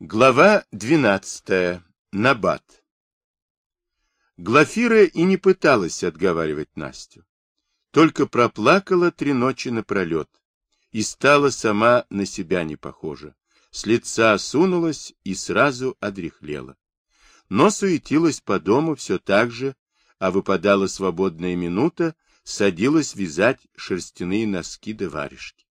Глава 12. Набат. Глафира и не пыталась отговаривать Настю. Только проплакала три ночи напролет и стала сама на себя не похожа. С лица осунулась и сразу одряхлела. Но суетилась по дому все так же, а выпадала свободная минута, садилась вязать шерстяные носки да варежки.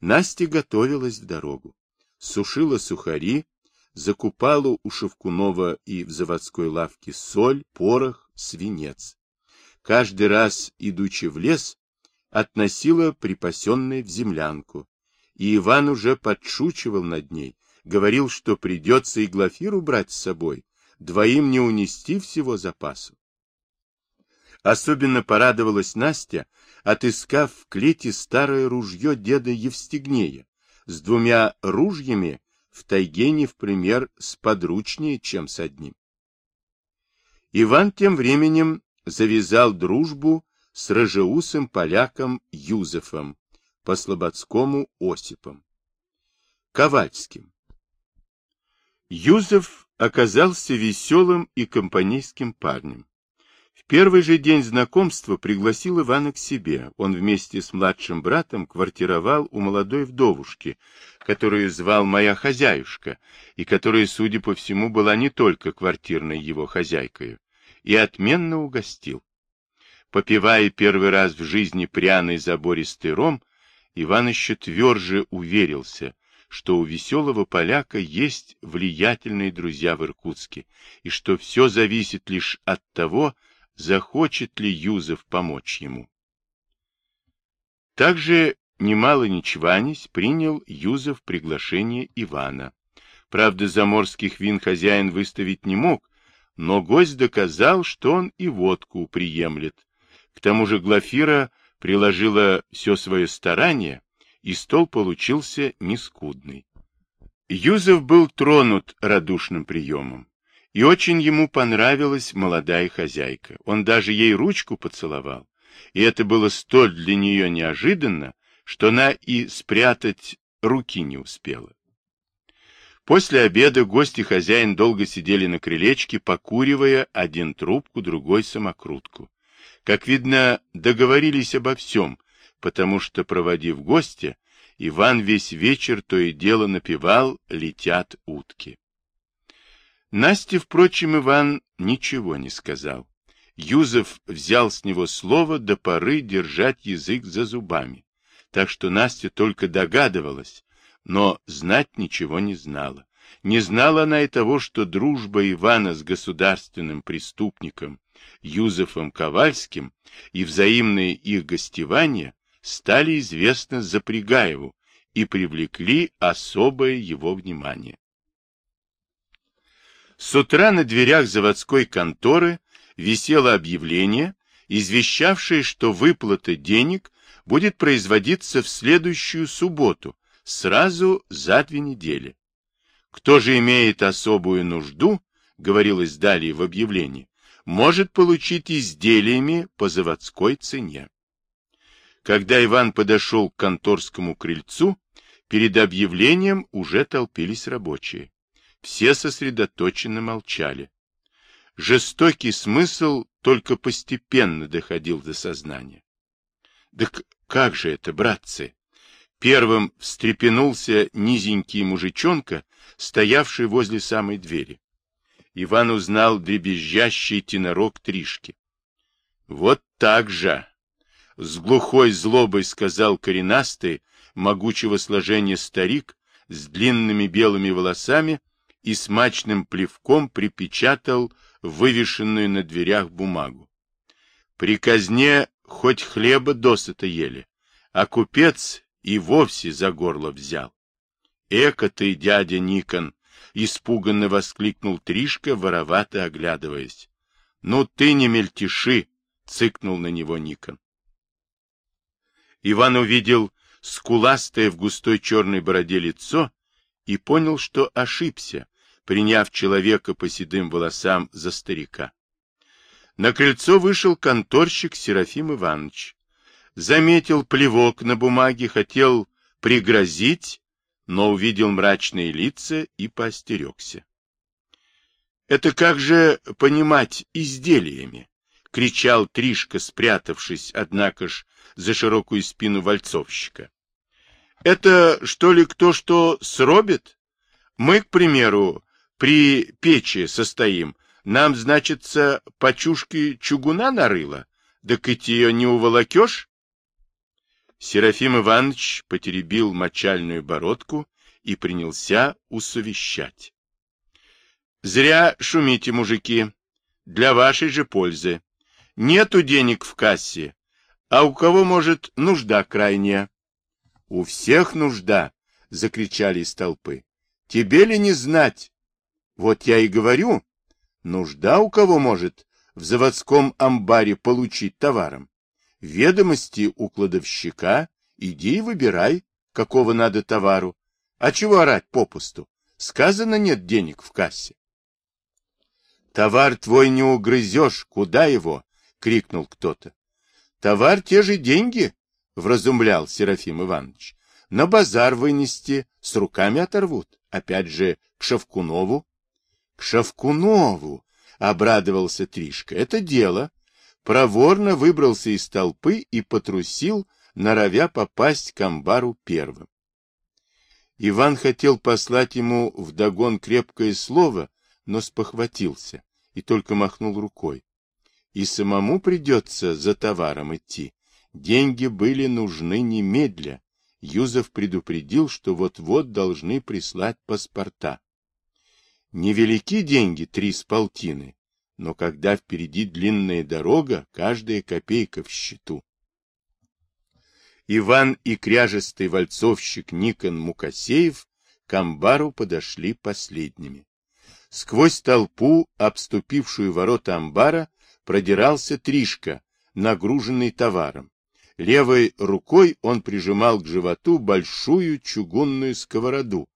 Настя готовилась в дорогу сушила сухари, закупала у Шевкунова и в заводской лавке соль, порох, свинец. Каждый раз, идучи в лес, относила припасенное в землянку, и Иван уже подшучивал над ней, говорил, что придется и Глафиру брать с собой, двоим не унести всего запасу. Особенно порадовалась Настя, отыскав в клете старое ружье деда Евстигнея, с двумя ружьями в тайге не в пример сподручнее, чем с одним. Иван тем временем завязал дружбу с рыжеусым поляком Юзефом, по слободскому Осипом, Ковальским. Юзеф оказался веселым и компанейским парнем первый же день знакомства пригласил Ивана к себе. Он вместе с младшим братом квартировал у молодой вдовушки, которую звал моя хозяюшка, и которая, судя по всему, была не только квартирной его хозяйкой, и отменно угостил. Попивая первый раз в жизни пряный забористый ром, Иван еще тверже уверился, что у веселого поляка есть влиятельные друзья в Иркутске, и что все зависит лишь от того, захочет ли Юзеф помочь ему. Также, немало не чванясь, принял Юзеф приглашение Ивана. Правда, заморских вин хозяин выставить не мог, но гость доказал, что он и водку приемлет. К тому же Глафира приложила все свое старание, и стол получился нескудный. Юзеф был тронут радушным приемом. И очень ему понравилась молодая хозяйка. Он даже ей ручку поцеловал. И это было столь для нее неожиданно, что она и спрятать руки не успела. После обеда гости хозяин долго сидели на крылечке, покуривая один трубку, другой самокрутку. Как видно, договорились обо всем, потому что, проводив гостя, Иван весь вечер то и дело напевал «Летят утки». Насте, впрочем, Иван ничего не сказал. Юзеф взял с него слово до поры держать язык за зубами, так что Настя только догадывалась, но знать ничего не знала. Не знала она и того, что дружба Ивана с государственным преступником Юзефом Ковальским и взаимные их гостевания стали известны Запрягаеву и привлекли особое его внимание. С утра на дверях заводской конторы висело объявление, извещавшее, что выплата денег будет производиться в следующую субботу, сразу за две недели. Кто же имеет особую нужду, говорилось далее в объявлении, может получить изделиями по заводской цене. Когда Иван подошел к конторскому крыльцу, перед объявлением уже толпились рабочие. Все сосредоточенно молчали. Жестокий смысл только постепенно доходил до сознания. Да как же это, братцы? Первым встрепенулся низенький мужичонка, стоявший возле самой двери. Иван узнал дребезжащий тенорок Тришки. Вот так же! С глухой злобой сказал коренастый, могучего сложения старик, с длинными белыми волосами и смачным плевком припечатал вывешенную на дверях бумагу. При казне хоть хлеба досыта ели, а купец и вовсе за горло взял. «Эка ты, дядя Никон!» — испуганно воскликнул Тришка, воровато оглядываясь. «Ну ты не мельтеши!» — цыкнул на него Никон. Иван увидел скуластое в густой черной бороде лицо и понял, что ошибся, приняв человека по седым волосам за старика. На крыльцо вышел конторщик Серафим Иванович. Заметил плевок на бумаге, хотел пригрозить, но увидел мрачные лица и поостерегся. «Это как же понимать изделиями?» — кричал Тришка, спрятавшись, однако ж, за широкую спину вальцовщика. «Это, что ли, кто что сробит? Мы, к примеру, при печи состоим, нам, значится, почушки чугуна нарыло, так ведь ее не уволокешь?» Серафим Иванович потеребил мочальную бородку и принялся усовещать. Зря шумите, мужики. Для вашей же пользы. Нету денег в кассе. А у кого, может, нужда крайняя? У всех нужда, закричали из толпы. Тебе ли не знать? Вот я и говорю. Нужда у кого, может, в заводском амбаре получить товаром? Ведомости у кладовщика, иди и выбирай, какого надо товару. А чего орать попусту? Сказано, нет денег в кассе. Товар твой не угрызешь, куда его? — крикнул кто-то. — Товар те же деньги, — вразумлял Серафим Иванович. — На базар вынести, с руками оторвут. Опять же, к Шавкунову. — К Шавкунову! — обрадовался Тришка. — Это дело. Проворно выбрался из толпы и потрусил, норовя попасть к амбару первым. Иван хотел послать ему вдогон крепкое слово, но спохватился и только махнул рукой. И самому придется за товаром идти. Деньги были нужны немедля. Юзов предупредил, что вот-вот должны прислать паспорта. Невелики деньги, три с полтины, но когда впереди длинная дорога, каждая копейка в счету. Иван и кряжестый вальцовщик Никон Мукасеев к амбару подошли последними. Сквозь толпу, обступившую ворота амбара, продирался Тришка, нагруженный товаром. Левой рукой он прижимал к животу большую чугунную сковороду,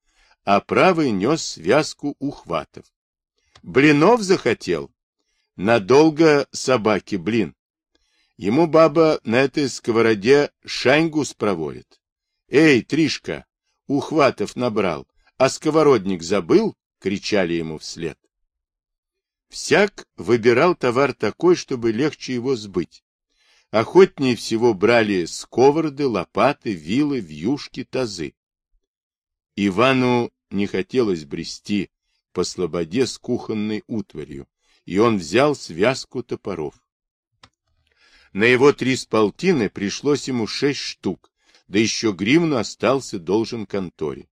а правой нес связку ухватов. Блинов захотел? Надолго собаки блин. Ему баба на этой сковороде шаньгу спроворит. Эй, Тришка, ухватов набрал, а сковородник забыл? кричали ему вслед. Всяк выбирал товар такой, чтобы легче его сбыть. Охотнее всего брали сковороды, лопаты, вилы, вьюшки, тазы. Ивану не хотелось брести по слободе с кухонной утварью, и он взял связку топоров. На его три с полтины пришлось ему шесть штук, да еще гривну остался должен конторе.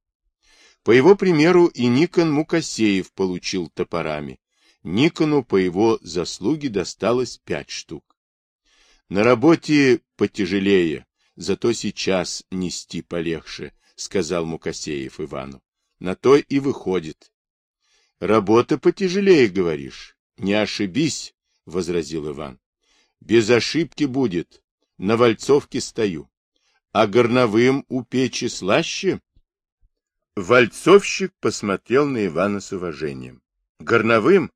По его примеру и Никон Мукасеев получил топорами. Никону по его заслуге досталось пять штук. На работе потяжелее, зато сейчас нести полегче, сказал Мукасеев Ивану. На то и выходит. Работа потяжелее, говоришь. Не ошибись, возразил Иван. Без ошибки будет. На вальцовке стою. А горновым у печи слаще? Вальцовщик посмотрел на Ивана с уважением. Горновым?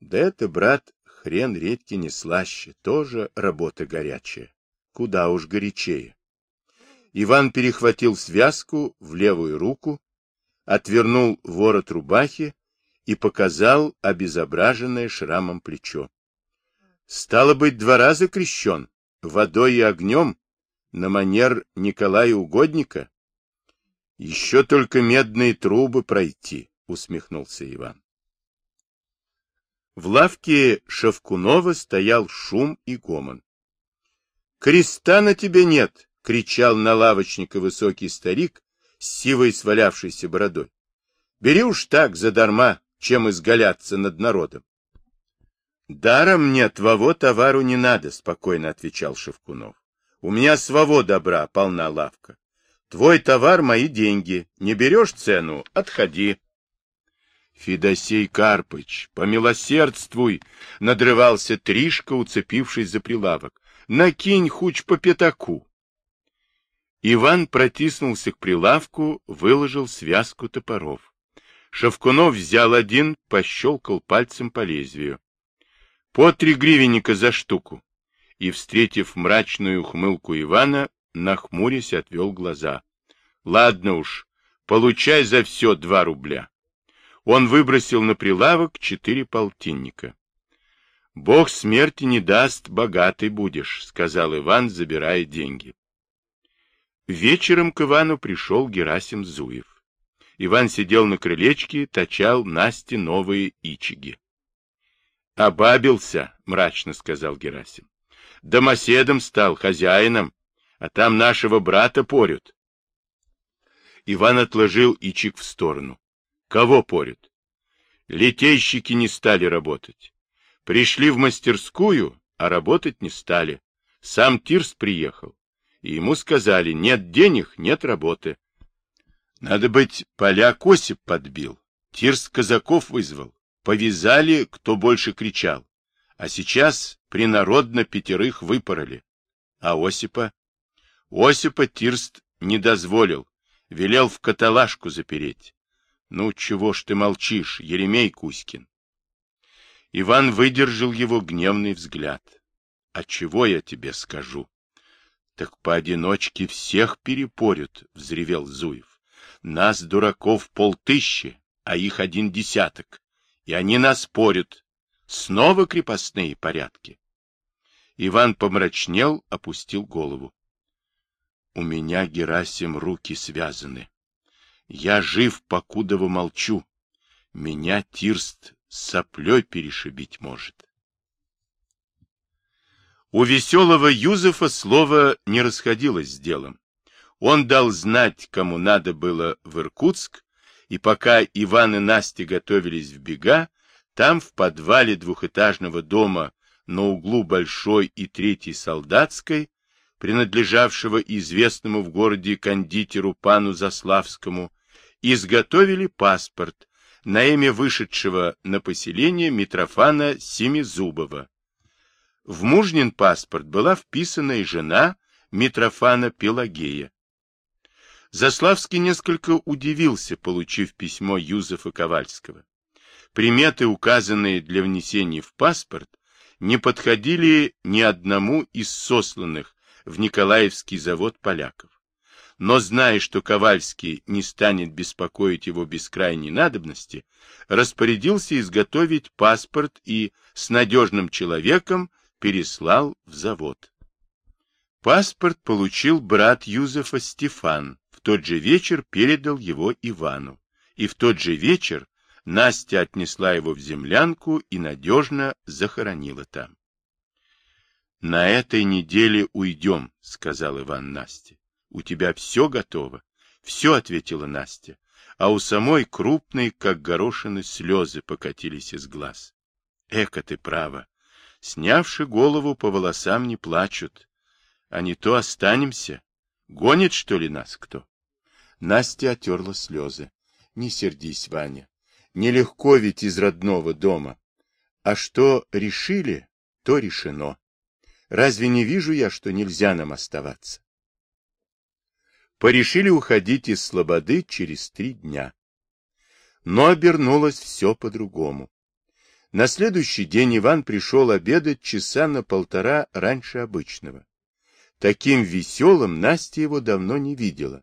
Да это, брат, хрен редьки не слаще, тоже работа горячая. Куда уж горячее. Иван перехватил связку в левую руку, отвернул ворот рубахи и показал обезображенное шрамом плечо. Стало быть, два раза крещен, водой и огнем, на манер Николая Угодника. Еще только медные трубы пройти, усмехнулся Иван. В лавке Шевкунова стоял шум и гомон. «Креста на тебе нет!» — кричал на лавочника высокий старик с сивой свалявшейся бородой. «Бери уж так, задарма, чем изгаляться над народом». «Даром мне твоего товару не надо», — спокойно отвечал Шевкунов. «У меня своего добра полна лавка. Твой товар — мои деньги. Не берешь цену — отходи. Федосей Карпыч, помилосердствуй, — надрывался Тришка, уцепившись за прилавок. Накинь хуч по пятаку. Иван протиснулся к прилавку, выложил связку топоров. Шевкунов взял один, пощелкал пальцем по лезвию. По три гривенника за штуку. И, встретив мрачную ухмылку Ивана, нахмурясь, отвел глаза. — Ладно уж, Получай за все два рубля. Он выбросил на прилавок четыре полтинника. Бог смерти не даст, богатый будешь, сказал Иван, забирая деньги. Вечером к Ивану пришел Герасим Зуев. Иван сидел на крылечке, точал Насте новые ичиги. — Обабился, — мрачно сказал Герасим. — Домоседом стал, хозяином, а там нашего брата порют. Иван отложил ичик в сторону. — Кого порют? Литейщики не стали работать. Пришли в мастерскую, а работать не стали. Сам Тирс приехал. И ему сказали, нет денег, нет работы. Надо быть, поляк Осип подбил. Тирс казаков вызвал. Повязали, кто больше кричал. А сейчас принародно пятерых выпороли. А Осипа? Осипа Тирст не дозволил. Велел в каталажку запереть. Ну, чего ж ты молчишь, Еремей Кузькин? Иван выдержал его гневный взгляд. А чего я тебе скажу? Так поодиночке всех перепорют, взревел Зуев. Нас, дураков, полтыщи, а их один десяток. И они нас порют. Снова крепостные порядки. Иван помрачнел, опустил голову. У меня, Герасим, руки связаны. Я жив, покудово молчу. Меня Тирст соплей перешибить может. У веселого Юзефа слово не расходилось с делом. Он дал знать, кому надо было в Иркутск, и пока Иван и Настя готовились в бега, там в подвале двухэтажного дома на углу Большой и Третьей Солдатской, принадлежавшего известному в городе кондитеру пану Заславскому, изготовили паспорт, на имя вышедшего на поселение Митрофана Семизубова. В мужнин паспорт была вписана и жена Митрофана Пелагея. Заславский несколько удивился, получив письмо Юзефа Ковальского. Приметы, указанные для внесения в паспорт, не подходили ни одному из сосланных в Николаевский завод поляков но, зная, что Ковальский не станет беспокоить его без крайней надобности, распорядился изготовить паспорт и с надежным человеком переслал в завод. Паспорт получил брат Юзефа Стефан, в тот же вечер передал его Ивану, и в тот же вечер Настя отнесла его в землянку и надежно захоронила там. — На этой неделе уйдем, — сказал Иван Насте. У тебя все готово? Все, ответила Настя, а у самой крупные, как горошины, слезы покатились из глаз. Эка ты права. Снявши голову, по волосам не плачут. А не то останемся. Гонит, что ли, нас кто? Настя отерла слезы. Не сердись, Ваня. Нелегко ведь из родного дома. А что решили, то решено. Разве не вижу я, что нельзя нам оставаться? порешили уходить из Слободы через три дня. Но обернулось все по-другому. На следующий день Иван пришел обедать часа на полтора раньше обычного. Таким веселым Настя его давно не видела.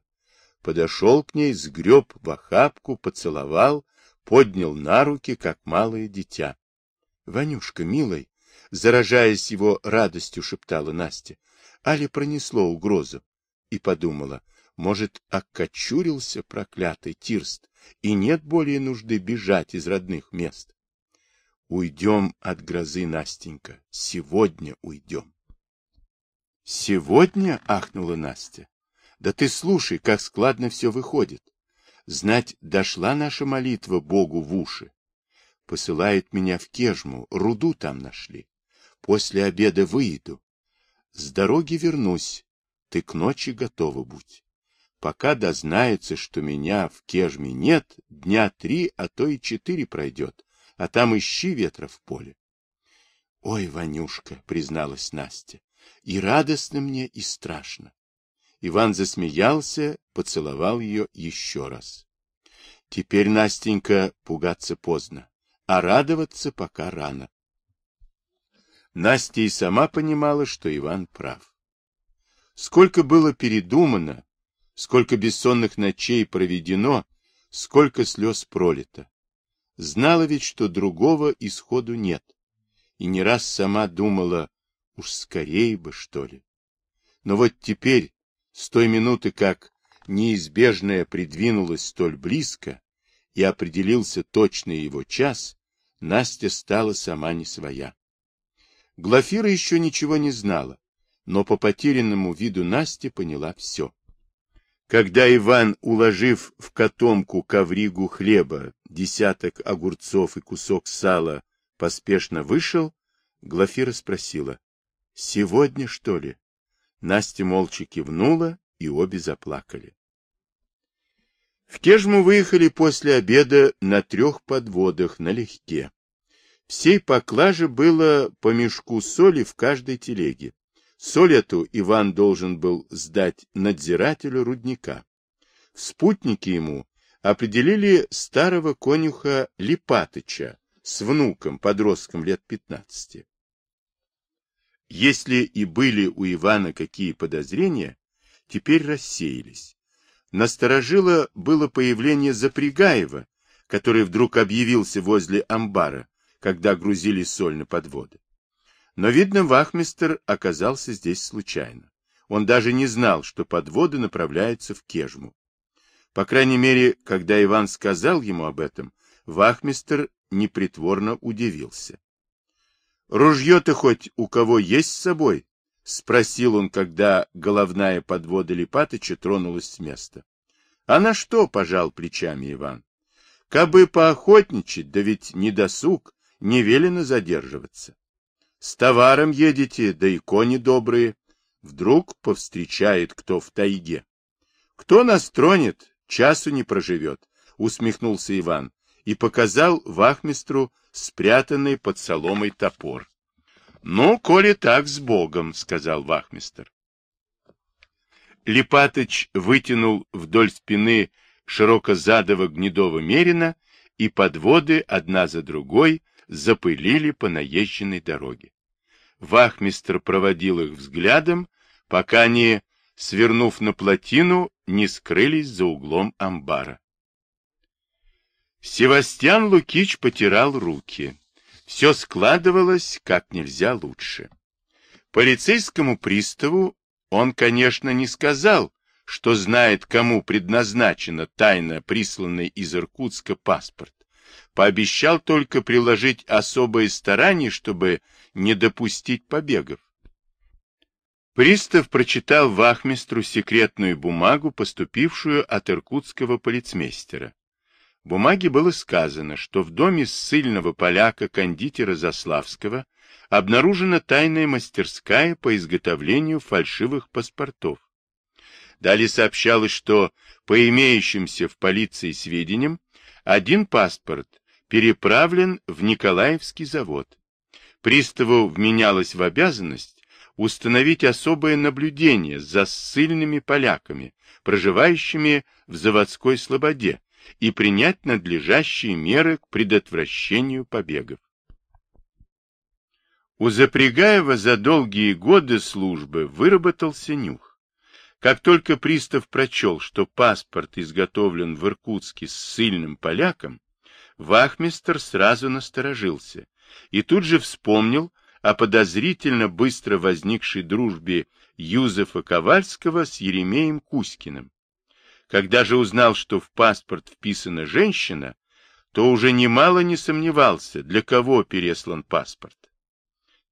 Подошел к ней, сгреб в охапку, поцеловал, поднял на руки, как малое дитя. — Ванюшка, милый, заражаясь его радостью, шептала Настя, Али пронесло угрозу. И подумала, может, окочурился проклятый Тирст, и нет более нужды бежать из родных мест. Уйдем от грозы, Настенька, сегодня уйдем. Сегодня? — ахнула Настя. Да ты слушай, как складно все выходит. Знать, дошла наша молитва Богу в уши. Посылает меня в Кежму, руду там нашли. После обеда выйду. С дороги вернусь, ты к ночи готова будь. Пока дознается, что меня в Кежме нет, дня три, а то и четыре пройдет, а там ищи ветра в поле. — Ой, Ванюшка, — призналась Настя, — и радостно мне, и страшно. Иван засмеялся, поцеловал ее еще раз. Теперь, Настенька, пугаться поздно, а радоваться пока рано. Настя и сама понимала, что Иван прав. Сколько было передумано, сколько бессонных ночей проведено, сколько слез пролито. Знала ведь, что другого исходу нет. И не раз сама думала, уж скорее бы, что ли. Но вот теперь, с той минуты, как неизбежное придвинулось столь близко и определился точный его час, Настя стала сама не своя. Глафира еще ничего не знала, но по потерянному виду Насти поняла все. Когда Иван, уложив в котомку ковригу хлеба, десяток огурцов и кусок сала, поспешно вышел, Глафира спросила, «Сегодня, что ли?» Настя молча кивнула, и обе заплакали. В Кежму выехали после обеда на трех подводах налегке. Всей поклаже было по мешку соли в каждой телеге. Соль эту Иван должен был сдать надзирателю рудника. В спутнике ему определили старого конюха Липатыча с внуком, подростком лет пятнадцати. Если и были у Ивана какие подозрения, теперь рассеялись. Насторожило было появление Запрягаева, который вдруг объявился возле амбара, когда грузили соль на подводы. Но, видно, вахмистер оказался здесь случайно. Он даже не знал, что подводы направляются в Кежму. По крайней мере, когда Иван сказал ему об этом, вахмистер непритворно удивился. — Ружье-то хоть у кого есть с собой? — спросил он, когда головная подвода Липатыча тронулась с места. — А на что? — пожал плечами Иван. — Кабы поохотничать, да ведь не досуг, не велено задерживаться. С товаром едете, да и кони добрые. Вдруг повстречает кто в тайге. Кто нас тронет, часу не проживет, усмехнулся Иван и показал вахмистру спрятанный под соломой топор. Ну, коли так, с Богом, сказал вахмистр. Липатыч вытянул вдоль спины широкозадого гнедого мерина, и подводы одна за другой запылили по наезженной дороге. Вахмистр проводил их взглядом, пока они, свернув на плотину, не скрылись за углом амбара. Севастьян Лукич потирал руки. Все складывалось как нельзя лучше. Полицейскому приставу он, конечно, не сказал, что знает, кому предназначено тайно присланный из Иркутска паспорт пообещал только приложить особые старания, чтобы не допустить побегов. Пристав прочитал вахмистру секретную бумагу, поступившую от иркутского полицмейстера. В бумаге было сказано, что в доме ссыльного поляка-кондитера Заславского обнаружена тайная мастерская по изготовлению фальшивых паспортов. Далее сообщалось, что, по имеющимся в полиции сведениям, один паспорт переправлен в Николаевский завод. Приставу вменялось в обязанность установить особое наблюдение за ссыльными поляками, проживающими в заводской слободе, и принять надлежащие меры к предотвращению побегов. У Запрягаева за долгие годы службы выработался нюх. Как только пристав прочел, что паспорт изготовлен в Иркутске с ссыльным поляком, Вахмистер сразу насторожился и тут же вспомнил о подозрительно быстро возникшей дружбе Юзефа Ковальского с Еремеем Кузькиным. Когда же узнал, что в паспорт вписана женщина, то уже немало не сомневался, для кого переслан паспорт.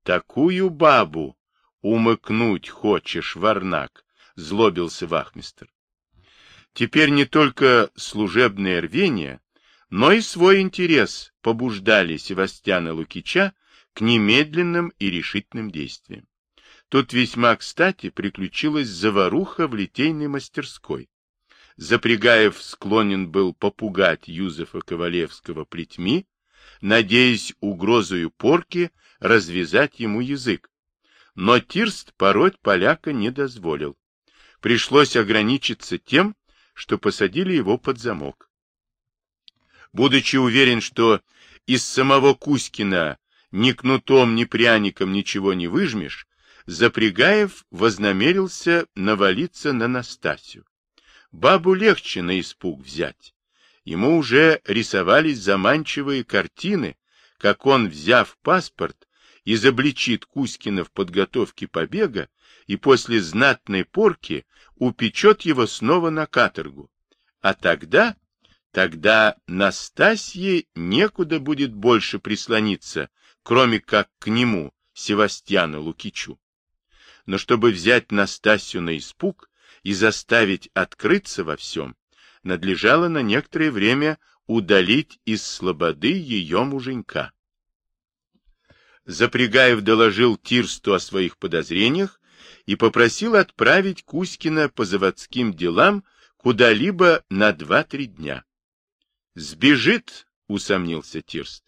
«Такую бабу умыкнуть хочешь, Варнак», — злобился вахмистр. Теперь не только служебное рвение, но и свой интерес побуждали Севастьяна Лукича к немедленным и решительным действиям. Тут весьма кстати приключилась заваруха в литейной мастерской. Запрягаев склонен был попугать Юзефа Ковалевского плетьми, надеясь угрозою порки развязать ему язык. Но Тирст пороть поляка не дозволил. Пришлось ограничиться тем, что посадили его под замок. Будучи уверен, что из самого Кузькина ни кнутом, ни пряником ничего не выжмешь, Запрягаев вознамерился навалиться на Настасью. Бабу легче на испуг взять. Ему уже рисовались заманчивые картины, как он, взяв паспорт, изобличит Кузькина в подготовке побега и после знатной порки упечет его снова на каторгу. А тогда, тогда Настасье некуда будет больше прислониться, кроме как к нему, Севастьяну Лукичу. Но чтобы взять Настасью на испуг и заставить открыться во всем, надлежало на некоторое время удалить из слободы ее муженька. Запрягаев доложил Тирсту о своих подозрениях и попросил отправить Кузькина по заводским делам куда-либо на два-три дня. «Сбежит», — усомнился Тирст.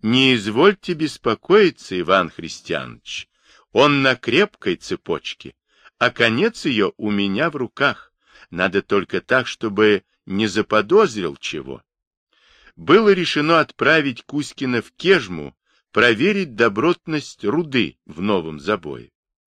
«Не извольте беспокоиться, Иван Христианович. Он на крепкой цепочке, а конец ее у меня в руках. Надо только так, чтобы не заподозрил чего». Было решено отправить Кузькина в Кежму проверить добротность руды в новом забое.